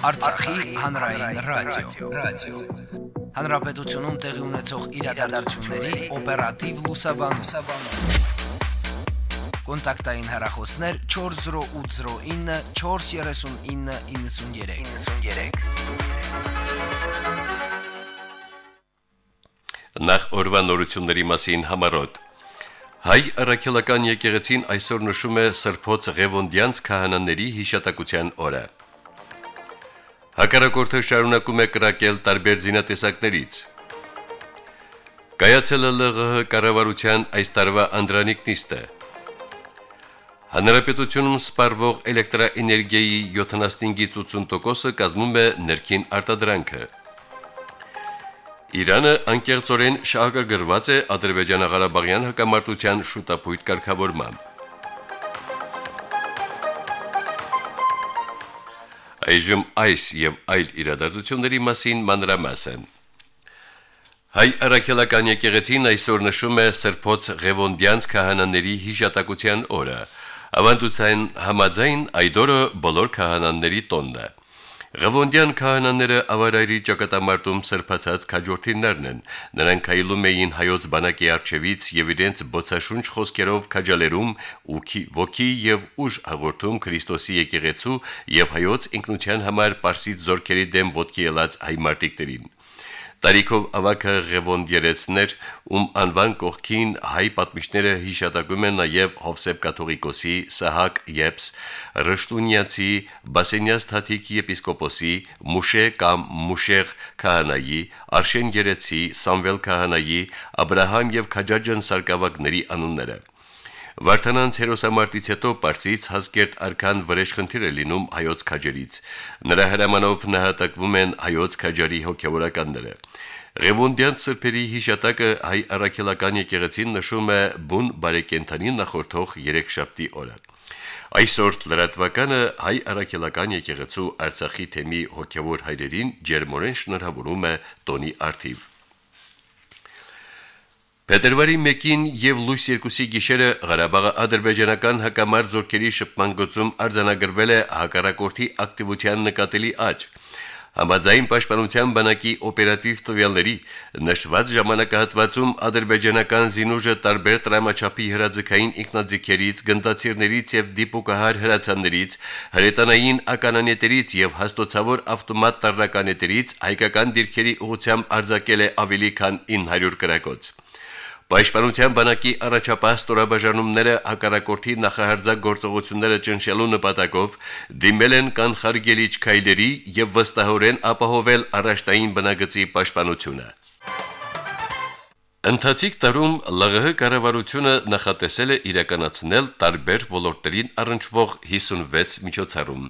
Արցախի հանրային ռադիո, ռադիո։ Հանրապետությունում տեղի ունեցող իրադարձությունների օպերատիվ լուսաբանում։ Կոնտակտային հեռախոսներ 40809 43993։ 93։ Նախ օրվա նորությունների մասին համարոտ Հայ առաքելական եկեղեցին այսօր նշում է Սրբոց Ղևոնդյանց քահանաների հիշատակության օրը։ Հակառակորդը շարունակում է կրակել տարբեր զինատեսակներից։ Կայացել է ԼՂՀ կառավարության այս տարվա անդրանիկ նիստը։ Հանրապետությունում սպառվող էլեկտրաէներգիայի 75-ից 80%-ը կազմում է ներքին արտադրանքը։ Իրանը անկեղծորեն շահագրգռված է Ադրբեջանա-Ղարաբաղյան հակամարտության շուտապույտ կարգավորմամբ։ Այժմ այս եւ այլ իրադարձությունների մասին մանրամասն։ Հայ առաքելական եկեղեցին այսօր նշում է Սրբոց Ղևոնդյանց քահանաների հիշատակության օրը։ Ավանդության համաձայն այդ օրը բոլոր քահանաների տոնն է։ Ղևոնդյան քահանաները ավարայրի ճակատամարտում սրբացած քաջորդիներն են։ Նրանք հայլում էին հայոց բանակի արչևից եւ իրենց բոցաշունչ խոսքերով քաջալերում ու ոգի եւ ուժ հաղորդում Քրիստոսի եկեղեցու եւ հայոց ինքնության համար պարսից զորքերի դեմ ոտքի ելած հայ մարտիկներին։ Տարիքով ավակը Ղևոնդ երեցներ, ում անվան կողքին հայ պատմիչները հիշատակում են նաև Հովսեփ Կաթողիկոսի, Սահակ Եփս, Ռշտունյացի, Բասենյաց Թաթիկ եպիսկոպոսի, Մուշե կամ Մուշեղ քահանայի, Արշեն Երեցի, Սամվել քահանայի, Աբ รา համ եւ Քաջաջան Սարգսակների անունները։ Վարդանանց հերոսամարտից հետո Պարսից Հասկերտ արքան վրեժխնդիր է լինում հայոց քաջերից։ Նրա հրամանով նահատակվում են հայոց քաջարի հոգևորականները։ Ղևոնդյան սրբերի հիշատակը հայ առաքելական եկեղեցին նշում է բուն բարեկենթանին նախորդող 3 շաբթի օրը։ Այսօր լրատվականը հայ առաքելական եկեղեցու Արցախի թեմի հոգևոր հայրերին ջերմորեն շնորհավորում է տոնի արթիվ։ Փետրվարի 1-ին եւ լույս 2-ի գիշերը Ղարաբաղի ադրբեջանական հակամարտ զորքերի շփման գծում արձանագրվել է հակառակորդի ակտիվության նկատելի աճ։ Համաձայն պաշտպանության բանակի օպերատիվ տվյալների նշված ժամանակահատվածում ադրբեջանական զինուժը տարբեր տրամաչափի հրաձգային ինքնաձիգերից, գնդացիրներից եւ դիպուկահար հրացաններից, հրետանային ականանետերից եւ հաստոցավոր ավտոմատ տարրականետերից հայկական դիրքերի ուղությամբ արձակել է ավելի քան 900 կրակոց։ Պաշտպանության բանակի առաջապահ ստորաբաժանումները հակառակորդի նախահարձակ գործողությունները ճնշելու նպատակով դիմել են կանխարգելիչ քայլերի եւ վստահորեն ապահովել առաջտային բնագծի պաշտպանությունը։ Ընթացիկ տարում ԼՂՀ կառավարությունը նախատեսել է իրականացնել տարբեր ոլորտերին առնչվող 56 միջոցառում։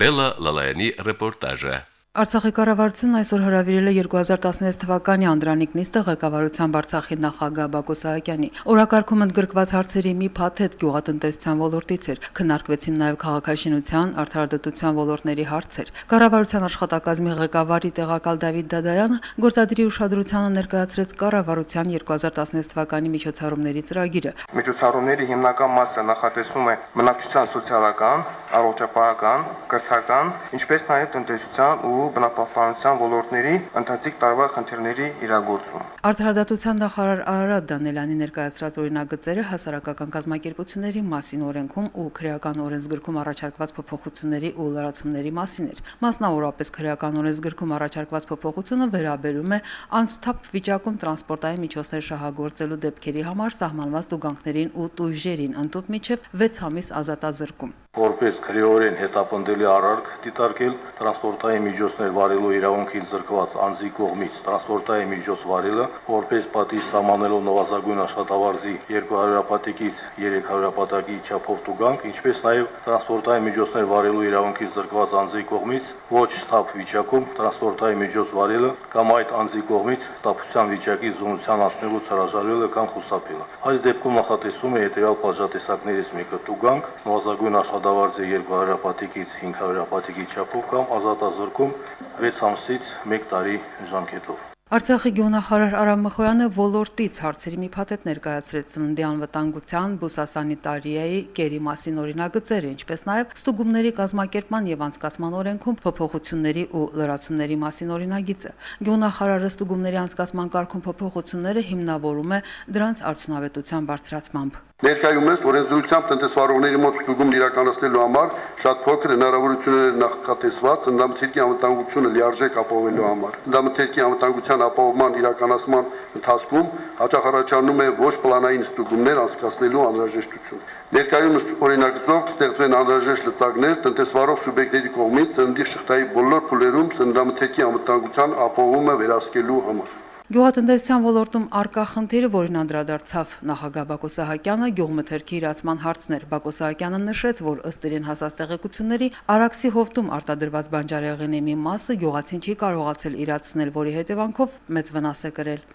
Բելա Լալայանի ռեպորտաժը Արցախի կառավարությունն այսօր հրավիրել է 2016 թվականի անդրանիկ նիստը ղեկավարության Արցախի նախագահ Բակո Սահակյանի։ Օրակարգում ընդգրկված հարցերի մի փաթեթ գյուղատնտեսության ոլորտից էր։ Քննարկվեցին նաև քաղաքաշինության, արդարադատության ոլորտների հարցեր։ Կառավարության աշխատակազմի ղեկավարի տեղակալ Դավիթ Դադայանը գործադրի ուշադրությանը ներկայացրեց կառավարության 2016 թվականի միջոցառումների ծրագիրը։ Միջոցառումների հիմնական մասը նախատեսվում է բնակչության սոցիալական, առողջապահական, կրթական, ինչպես նաև տնտեսության ու բնապահպանության ոլորտների ընթացիկ տարվա խնդիրների իրագործում։ Արդարադատության նախարար Արարատ Դանելյանի ներկայացրած օրինագծերը հասարակական կազմակերպությունների մասին օրենքում ու քրեական օրենսգրքում առաջարկված փոփոխությունների ու լրացումների մասին էր։ Մասնավորապես քրեական օրենսգրքում առաջարկված փոփոխությունը վերաբերում է անցթափ վիճակում տրանսպորտային միջոցներ շահագործելու դեպքերի համար սահմանված տուգանքներին ու տույժերին ընդཐུպ միջև 6 ամիս ազատազրկում որպես քրեորեն հետապնդելի արարք դիտարկել տրանսպորտային միջոցներ վարելու իրավունքից զրկված անձի կողմից տրանսպորտային միջոց վարելը, որպես պատիժ սահմանելով նվազագույն աշխատավարձի 200 պատիկից 300 պատակի չափով տուգանք, ինչպես նաև տրանսպորտային միջոցներ վարելու իրավունքից զրկված անձի կողմից ոչ ստապ վիճակում տրանսպորտային միջոց վարելը կամ այդ անձի կողմից ստապության վիճակի զոնության անցնելուց հրաժարվելը կամ խուսափելը։ Այս դեպքում նախատեսվում է հետևյալ պատժատեսակներից մեկը. Տուգանք, նվազագույն աշխատավարձ հրադադարձը 200 պատիկից 500 պատիկի չափով կամ ազատազրկում 6 ամսից 1 տարի ժամկետով։ Արցախի գյուղնախարար Արամ Մխոյանը ոլորտից հարցերի մի փաթեթ ներկայացրեց ծննդի անվտանգության, բուսասանիտարիայի, կերի մասին օրինագծերը, ինչպես նաև ստուգումների կազմակերպման եւ անցկացման օրենքում փոփոխությունների ու լրացումների մասին օրինագիծը։ Գյուղնախարարը ստուգումների անցկացման կարգում փոփոխությունները հիմնավորում է դրանց արդյունավետության բարձրացմամբ։ Ներկայումս օրենսդրությամբ տնտեսվարողների մոտ ստուգում իրականացնելու համար շատ փոքր հնարավորություններ նախատեսված ծննդամթերքի անվտանգությունը լիարժեք ապահովելու համար։ Ծննդամթերքի անվտանգության ապահովման իրականացման ընթացքում հաճախ առաջանում է ոչ պլանային ստուգումներ անցկացնելու անհրաժեշտություն։ Ներկայումս օրինագծով կստեղծվեն անհրաժեշտ լծակներ տնտեսվարող սուբյեկտների կողմից ծննդի շղթայի բոլոր փուլերում ծննդամթերքի անվտանգության ապահովումը վերահսկելու համար։ Գյուղատնտեսության ոլորտում արկա խնդիրը, որին անդրադարձավ նախագահ Բակո Սահակյանը, գյուղմթերքի իրացման հարցներ։ Բակո Սահակյանը նշեց, որ ըստ իրեն հասած տեղեկությունների Արաքսի հովտում արտադրված բանջարեղենի մի մասը գյուղացին չի կարողացել իրացնել, որի հետևանքով մեծ վնաս է կրել։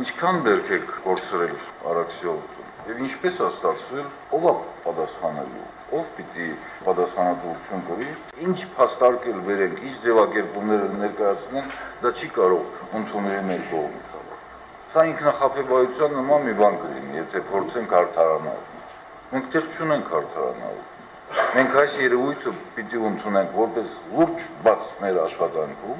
Ինչքան բերք եք կորցրել Արաքսի հովտում եւ ինչպես է ստացվել, ով է պատասխանելու ով պիտի պատասխանատվություն կրի, ինչ փաստարկել վերենք, ինչ ձևակերպումներ ներկայացնեն, դա չի կարող ընդունելի կողմից լինել։ Սա ինքնախապեբայության նման մի բան կլինի, եթե փորձենք արդարանալ։ Մենք տեղ չունենք արդարանալ։ Մենք այս երևույթը պիտի ընդունենք որպես լուրջ բաց մեր աշխատանքում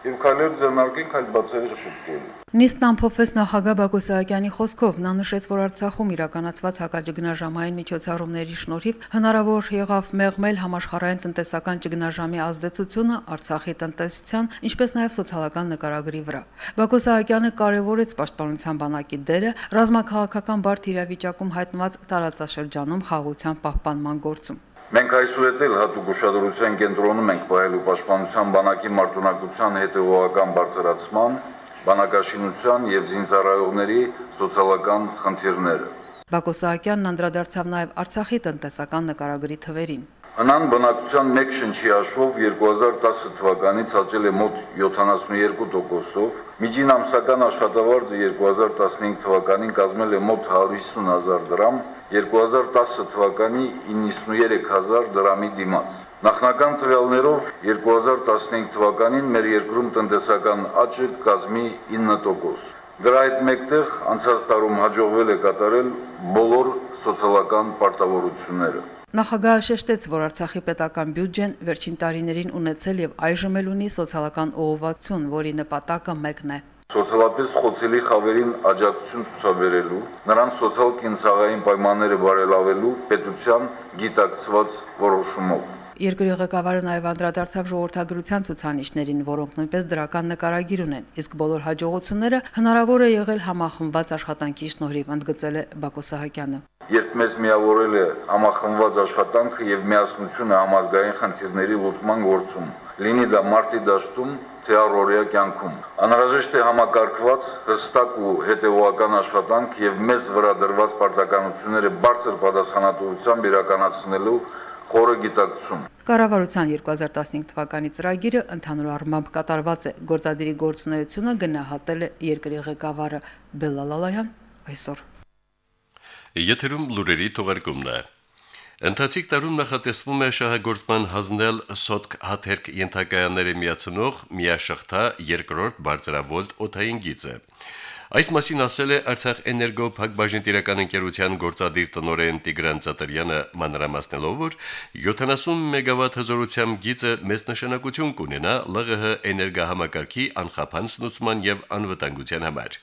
եւ քայլեր ձեռնարկենք այլ բացերի շփկելու։ Նիստն ամփոփվեց նախագահ Բակո Սահակյանի խոսքով։ Նա նշեց, որ Արցախում իրականացված հակաճգնաժամային միջոցառումների շնորհիվ հնարավոր եղավ մեղմել համաշխարհային տնտեսական ճգնաժամի ազդեցությունը Արցախի տնտեսության, ինչպես նաև սոցիալական նկարագրի վրա։ Բակո Սահակյանը կարևորեց պաշտպանության բանակի դերը ռազմաքաղաքական բարդ իրավիճակում հայտնված տարածաշրջանում խաղաղության պահպանման գործում։ Մենք այսուհետ էլ հատուկ ուշադրության կենտրոնում ենք պահելու պաշտպանության բանակի մարտունակության հետևողական բարձրացման, բանակաշինության եւ զինծառայողների սոցիալական խնդիրները։ Բակո Սահակյանն անդրադարձավ նաև Արցախի տնտեսական նկարագրի թվերին։ Հնան բնակության մեկ շնչի հաշվով 2010 թվականից աճել է մոտ 72%-ով, միջին ամսական աշխատավարձը 2015 թվականին կազմել է մոտ 150.000 դրամ, 2010 թվականի 93000 դրամի դիմաց։ Նախնական տվյալներով 2015 թվականին մեր երկրում տնտեսական աճը կազմի 9%։ Դրա հետ մեկտեղ անցած տարում հաջողվել է կատարել բոլոր սոցիալական պարտավորությունները։ Նախագահը շեշտեց, որ Արցախի պետական բյուջեն վերջին տարիներին ունեցել եւ այժմ էլ ունի սոցիալական ուղղվածություն, որի նպատակը մեկն է. Սոցիալապես խոցելի խավերին աջակցություն ցուցաբերելու, նրանց սոցիալ կենցաղային պայմանները բարելավելու պետության գիտակցված որոշումով։ Երկրի ղեկավարը նաև անդրադարձավ ժողովրդագրության ցուցանիշներին, որոնք նույնպես դրական նկարագիր ունեն, իսկ բոլոր հաջողությունները հնարավոր է եղել համախմբված աշխատանքի շնորհիվ, ընդգծել է Բակո Սահակյանը երբ մեզ միավորել է համախմբված աշխատանքը եւ միասնությունը համազգային խնդիրների լուծման գործում, լինի դա մարտի դաշտում, թե առօրյա կյանքում։ Անհրաժեշտ է համակարգված, հստակ ու հետևողական աշխատանք եւ մեզ վրա դրված պարտականությունները բարձր պատասխանատվությամբ իրականացնելու խորը գիտակցում։ Կառավարության 2015 թվականի ծրագիրը ընդհանուր առմամբ կատարված է։ Գործադիրի գործունեությունը գնահատել է երկրի ղեկավարը Բելալալայան այսօր։ Եթերում լուրերի թողարկումն է։ Ընթացիկ տարում նախատեսվում է շահագործման հանձնել սոտք հաթերք ենթակայանները միացնող միաշղթա երկրորդ բարձրավոլտ օթային գիծը։ Այս մասին ասել է Արցախ էներգո փակbaşın տիրական ընկերության գործադիր տնօրեն Տիգրան Ծատրյանը մանրամասնելով, որ 70 մեգավատ հզորությամբ գիծը մեծ նշանակություն կունենա ԼՂՀ էներգահամակարգի անխափան սնուցման եւ անվտանգության համար։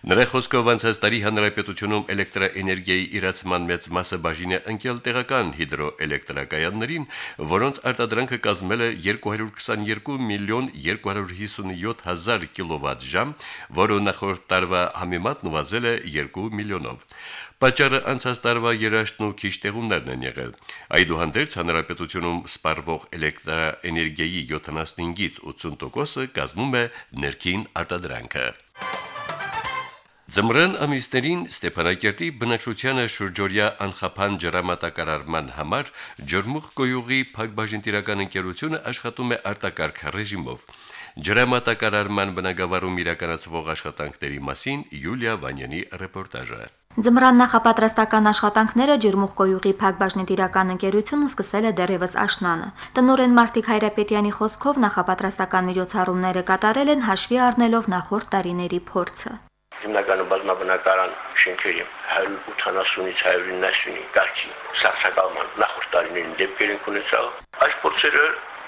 Նրա խոսքով անցած տարի հանրապետությունում էլեկտրաէներգիայի իրացման մեծ մասը բաժին է ընկել տեղական հիդրոէլեկտրակայաններին, որոնց արտադրանքը կազմել է 222 միլիոն 257 հազար կիլովատ-ժամ, որը նախորդ տարվա համեմատ նվազել է 2 միլիոնով։ Պաճառը անցած տարվա երաշտն ու քիչ տեղումներն են եղել։ Այդուհանդերձ հանրապետությունում սպառվող էլեկտրաէներգիայի 75-ից 80%-ը կազմում է ներքին արտադրանքը։ Ձմռան ամիսներին Ստեփանակերտի բնակչությանը շուրջօրյա անխափան ջրամատակարարման համար ջրմուխ գոյուղի փակbaşınտիրական ընկերությունը աշխատում է արտակարգ ռեժիմով։ Ջրամատակարարման բնագավառում իրականացվող աշխատանքների մասին Յուլիա Վանյանի ռեպորտաժը։ Ձմռան նախապատրաստական աշխատանքները Ջերմուխկոյուղի Փակbaşնի տիրական ընկերությունը սկսել է դեռևս աշնանը։ Տնորեն Մարտիկ Հայրապետյանի խոսքով նախապատրաստական միջոցառումները կատարել են հաշվի առնելով նախորդ տարիների փորձը։ Հիմնականում բազմաբնակարան շենքերի 180-ից 190-ի կարգի սարսակալման նախորդ տարիներին դեպքեր են ունեցել։ Այս փորձերը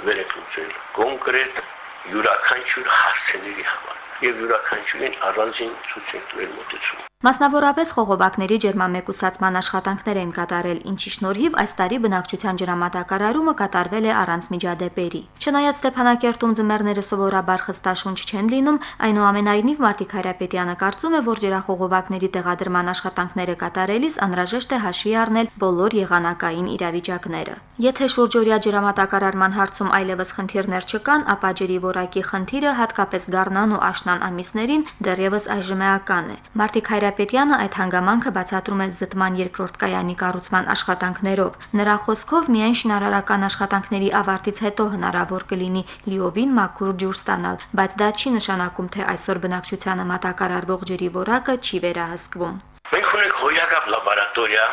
վերեկլուծել կոնկրետ յուրաքանչյուր հասցեների համար եւ յուրաքանչյուրին առանձին ցույց են տվել մոտեցում։ Մասնավորապես խողովակների ջերմամեկուսացման աշխատանքներ են կատարել, ինչի շնորհիվ այս տարի բնակչության ջրամատակարարումը կատարվել է առանց միջադեպերի։ Չնայած Ստեփանակերտում ձմեռները սովորաբար խստաշունչ չեն լինում, այնուամենայնիվ Մարտիկ Հայրապետյանը կարծում է, որ ջրախողովակների տեղադրման աշխատանքները կատարելիս անհրաժեշտ է հաշվի առնել բոլոր եղանակային իրավիճակները։ Եթե շուրջօրյա ջրամատակարարման հարցում այլևս խնդիրներ չկան, ապա ջրի որակի խնդիրը հատկապես գառնան ու աշնան ամիսներին դեռևս այժմ էական է։ Մարտիկ Հայրապետյանը Կարապետյանը այդ հանգամանքը բացատրում է զտման երկրորդ կայանի կառուցման աշխատանքներով։ Նրա խոսքով միայն շինարարական աշխատանքների ավարտից հետո հնարավոր կլինի լիովին մաքուր ջուր ստանալ, բայց դա չի նշանակում, թե այսօր բնակչությանը մատակարարվող ջրի որակը չի վերահսկվում։ Մենք ունենք հոյակապ լաբորատորիա,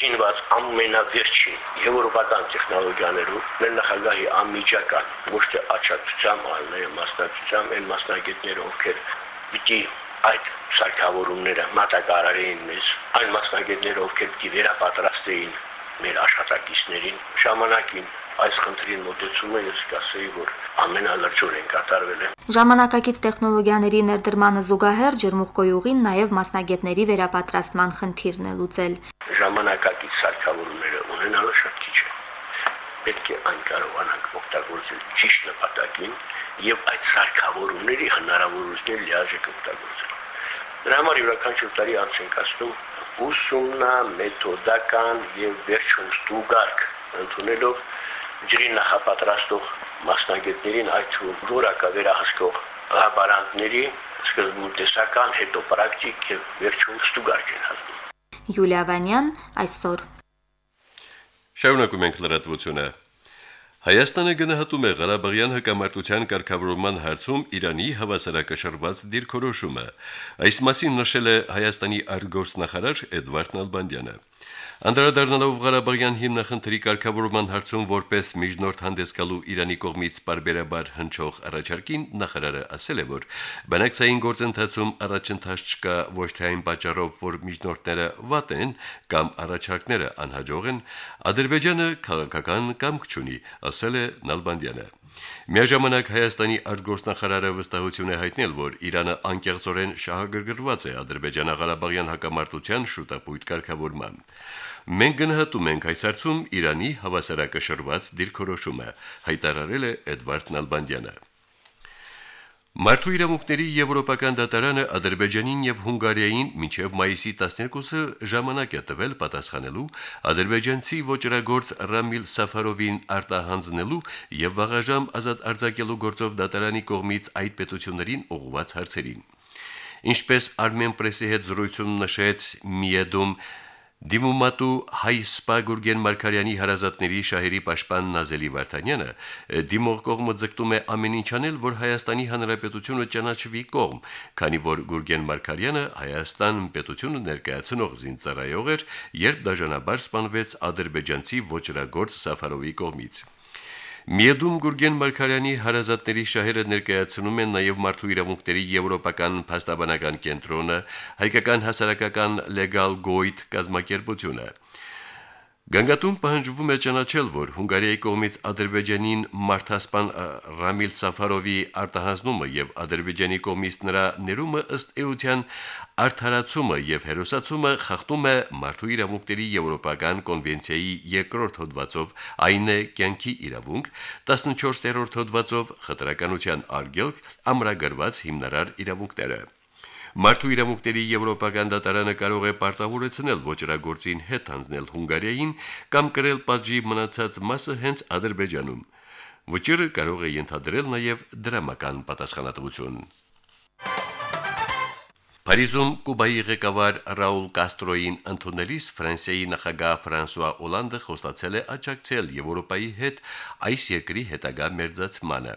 զինված ամենավերջին եվրոպական տեխնոլոգիաներով մեր նախագահի անմիջական ոչ թե աչակցությամբ, այլ մասնակցությամբ այն մասնագետները, ովքեր պիտի այդ սարքավորումները մատակարարեին մեզ այն մասնագետները, ովքեր պիտի վերապատրաստեին մեր աշխատակիցներին ժամանակին այս խնդրին մոտեցումը ես կասեի, որ ամենալրջորեն կատարվել է։ Ժամանակակից տեխնոլոգիաների ներդրմանը զուգահեռ ջերմուխկոյուղին նաև մասնագետների վերապատրաստման խնդիրն է լուծել։ Ժամանակակից սարքավորումները ունենալը շատ քիչ է։ Պետք է այն կարողանանք օգտագործել ճիշտ նպատակին եւ այդ սարքավորումների հնարավորությունները լիարժեք օգտագործել։ Դրա համար յուրաքանչյուր տարի անց ենք ասում ուսումնա մեթոդական եւ վերջում ստուգարք ընդունելով ջրի նախապատրաստող մասնագետներին այդ որակա վերահսկող լաբորանտների սկզբում տեսական, հետո պրակտիկ եւ վերջում ստուգարք են հասնում։ Յուլիա Վանյան այսօր Շարունակում ենք լրատվությունը։ Հայաստանը գնահատում է Ղարաբաղյան հակամարտության կարգավորման հարցում Իրանի հավասարակշռված դիրքորոշումը։ Այս մասին նշել է Հայաստանի արտգործնախարար Էդվարդ Նալբանդյանը։ Անդրադառնալով Ղարաբաղյան հիմնախնդրի կարգավորման հարցում որպես միջնորդ հանդես գալու Իրանի կողմից բարբերաբար հնչող առաջարկին նախարարը ասել է, որ բանակցային գործընթացում առաջընթաց չկա ոչ թե այն պատճառով, որ միջնորդները վատ են կամ առաջարկները անհաջող են, Ադրբեջանը քաղաքական կամք չունի, ասել է Նալբանդյանը։ Միաժամանակ Հայաստանի արտգործնախարարը վստահություն է հայտնել, որ Իրանը անկեղծորեն շահագրգռված է Ադրբեջանա-Ղարաբաղյան հակամարտության շուտապույտ կարգավորման։ Մենք գնահատում ենք այս հարցում Իրանի հավասարակշռված դիրքորոշումը, հայտարարել է Էդվարդ Նալբանդյանը։ Մարդու իրավունքների եվրոպական դատարանը Ադրբեջանին եւ Հունգարիային մինչեւ մայիսի 12-ը ժամանակ է տվել պատասխանելու ադրբեջանցի ոչրագործ Ռամիլ Սաֆարովին արտահանձնելու եւ վաղաժամ ազատ արձակելու գործով դատարանի կողմից այդ պետություններին ուղղված հարցերին։ Ինչպես Armen Press-ի հետ զրույցում նշեց Միեդում Դիմումատու հայ սպա Գուրգեն Մարկարյանի հարազատների շահերի պաշտպան Նազելի Վարդանյանը դիմող կողմը ձգտում է ամեն ինչ անել, որ Հայաստանի Հանրապետությունը ճանաչվի կողմ, քանի որ Գուրգեն Մարկարյանը Հայաստան պետությունը ներկայացնող զինծառայող էր, երբ դաժանաբար սպանվեց ադրբեջանցի ոչրագործ Սաֆարովի կողմից։ Միեդում Գուրգեն Մարկարյանի հարազատների շահերը ներկայացնում են նաև մարդու իրավունքների եվրոպական փաստաբանական կենտրոնը, հայկական հասարակական Legal Goit կազմակերպությունը։ Գանգատում պահանջվում է ճանաչել, որ Հունգարիայի կողմից Ադրբեջանին մարդասպան Ռամիլ Սաֆարովի արտահանումը եւ Ադրբեջանի կողմից նրա ներումը ըստ էության արդարացումը եւ հերոսացումը խախտում է մարդու իրավունքների եվրոպական կոնվենցիայի երկրորդ հոդվածով, այն է կյանքի իրավունք, 14-րդ հոդվածով խտրականության արգելք ամրագրված հիմնարար իրավունքները։ Մարդու իրավունքների Եվրոպական դատարանը կարող է պարտավորեցնել ոչրագործին հետ հանձնել Հունգարիային կամ կրել պատժի մնացած մասը հենց Ադրբեջանում։ Վճիռը կարող է ենթադրել նաև դրամական պատասխանատվություն։ Փարիզում Կուբայի ղեկավար Ռաուլ Կաստրոին ընդունելիս Ֆրանսիայի նախագահ Ֆրանսուଆ Օլանդը խոստացել է աջակցել Եվրոպայի հետ այս երկրի հետագա մերձացմանը։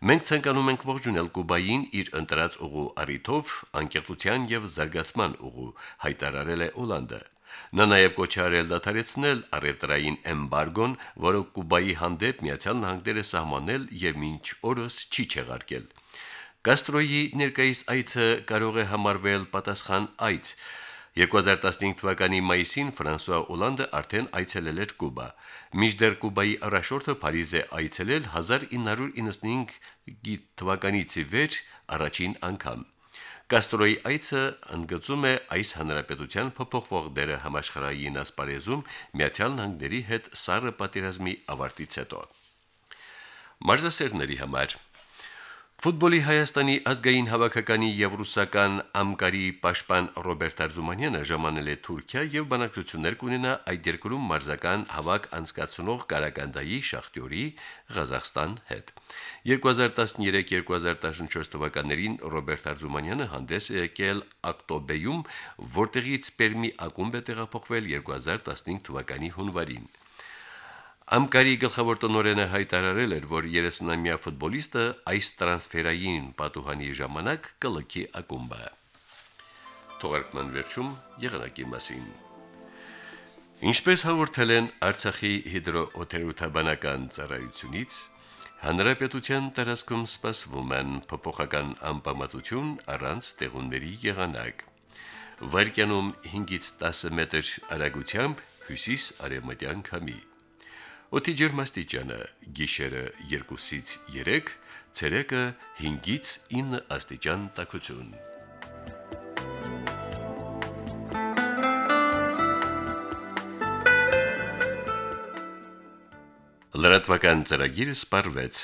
Մենք ցանկանում ենք ողջունել Կուբային իր ընտրած ուղու առիթով անկեղծության եւ զարգացման ուղու, հայտարարել է Օլանդը։ Նա նաև կոչ արել դադարեցնել առևտրային էմբարգոն, որը Կուբայի հանդեպ Միացյալ Նահանգները սահմանել եւ մինչ օրս չի չեղարկել։ Կաստրոյի ներկայիս այցը կարող է համարվել պատասխան այց, 2015 թվականի մայիսին Ֆրանսուଆ Օլանդը արդեն այցելել էր Կուբա։ Միջդեռ Կուբայի առաջորդը Փարիզ է այցելել 1995 թվականից ի վեր առաջին անգամ։ Կաստրոյի այցը ընդգծում է այս հանրապետության փոփոխվող դերը համաշխարհային ասպարեզում Միացյալ Նահանգների հետ սառը պատերազմի ավարտից հետո։ Մարզասերների համար Ֆուտբոլի Հայաստանի ազգային հավաքականի եւ ռուսական Ամկարի պաշտպան Ռոբերտ Արզումանյանը ժամանել է Թուրքիա եւ բանակցություններ կունենա այդ երկրում մարզական հավաք անցկացնող Կարագանդայի Շախտյորի Ղազախստան հետ։ 2013-2014 թվականներին Ռոբերտ Արզումանյանը հանդես է եկել Ակտոբեյում, որտեղից Պերմի ակումբ է տեղափոխվել 2015 թվականի հունվարին։ Ամկարի գլխավոր տնօրենը հայտարարել էր, որ 30-ամյա ֆուտբոլիստը այս տրանսֆերային պատուհանի ժամանակ կլքի ակումբը։ Թողարկման վերջում եղանակի մասին։ Ինչպես հաղորդել են Արցախի հիդրոօթերոթաբանական ծառայությունից, հանրապետության տարածքում սպասվում են փոփոխական անպամատություն առանց տեղունների եղանակ։ Վարկյանում 5-ից 10 մետր արագությամբ հյուսիս արևմտյան քամի։ Օդի ջերմաստիճանը՝ գիշերը 2-ից 3, ցերեկը 5-ից 9 աստիճան տաքություն։ Լրատվական ծրագիրը սպարվեց։